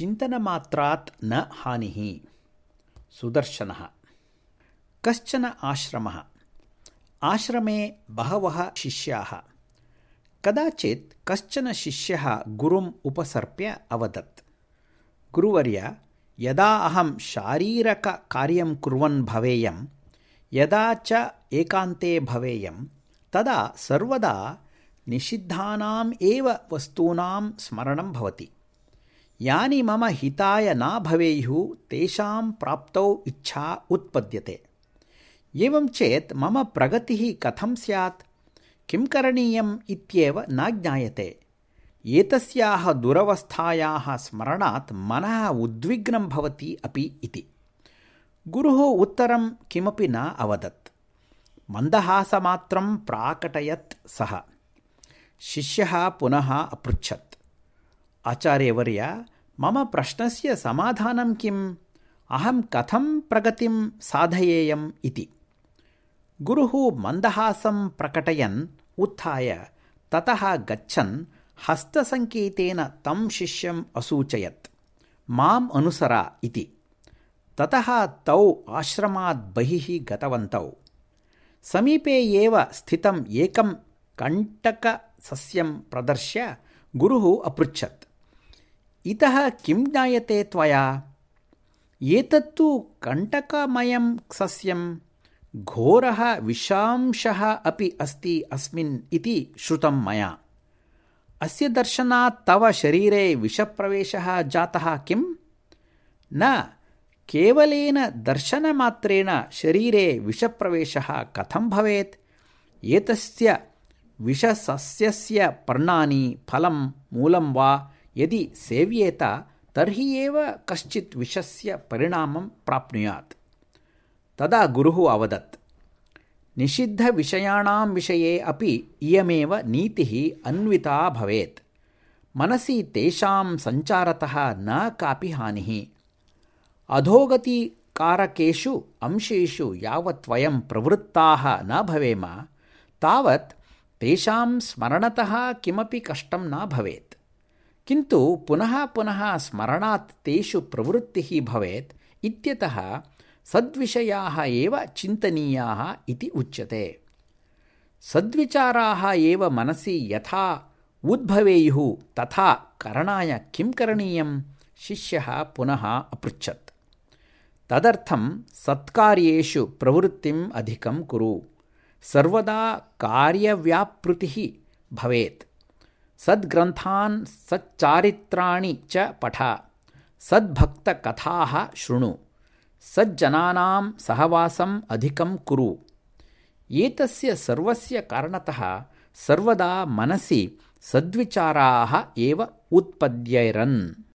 चिन्तनमात्रात् न हानिः। सुदर्शनः। कश्चन आश्रमः? आश्रमे बहवः शिष्याः। कदाचित् कश्चन शिष्यः गुरुम् उपसर्प्य अवदत्। गुरुवर्य यदा अहं शारीरककार्यं कुर्वन् भवेयं यदा च एकान्ते भवेयं तदा सर्वदा निषिद्धानाम् एव वस्तूनां स्मरणं भवति यानि मम हिताय न भवेयुः तेषां प्राप्तौ इच्छा उत्पद्यते। एवं चेत् मम प्रगतिः कथं स्यात्? किं करणीयम् इत्येव न ज्ञायते। एतस्याः दुरवस्थायाः स्मरणात् मनः उद्विग्नं भवति अपि इति। गुरुः उत्तरं किमपि न अवदत्। मन्दहासमात्रं प्राकटयत् सः। शिष्यः पुनः अपृच्छत्। आचार्यवर्य मम प्रश्नस्य समाधानं किम्? अहं कथं प्रगतिं साधयेयम् इति। गुरुः मन्दहासं प्रकटयन् उत्थाय ततः गच्छन् हस्तसङ्केतेन तं शिष्यम् असूचयत्। माम् अनुसर इति। ततः तौ आश्रमात् बहिः गतवन्तौ। समीपे एव स्थितम् एकं कण्टकसस्यं प्रदर्श्य गुरुः अपृच्छत् इतः किं ज्ञायते त्वया? एतत्तु कण्टकमयं सस्यं घोरः विषांशः अपि अस्ति अस्मिन् इति श्रुतं मया। अस्य दर्शनात् तव शरीरे विषप्रवेशः जातः किम्? न केवलेन दर्शनमात्रेण शरीरे विषप्रवेशः कथं भवेत्? एतस्य विषसस्यस्य पर्णानि फलं मूलं वा यदि सेव्येत तर्हि एव कश्चित् विषस्य परिणामं प्राप्नुयात्। तदा गुरुः अवदत् निषिद्धविषयाणां विषये अपि इयमेव नीतिः अन्विता भवेत्। मनसि तेषां सञ्चारतः न कापि हानिः। अधोगतिकारकेषु अंशेषु यावत् वयं प्रवृत्ताः न भवेम तावत् तेषां स्मरणतः किमपि कष्टं न भवेत् किन्तु पुनः पुनः स्मरणात् तेषु प्रवृत्तिः भवेत् इत्यतः सद्विषयाः एव चिन्तनीयाः इति उच्यते। सद्विचाराः एव मनसि यथा उद्भवेयुः तथा करणाय किं करणीयं शिष्यः पुनः अपृच्छत्। तदर्थं सत्कार्येषु प्रवृत्तिम् अधिकं कुरु। सर्वदा कार्यव्यापृतिः भवेत् सद्ग्रन्थान् सच्चारित्राणि च पठ। सद्भक्तकथाः शृणु। सज्जनानां सहवासम् अधिकं कुरु। एतस्य सर्वस्य कारणतः सर्वदा मनसि सद्विचाराः एव उत्पद्येरन्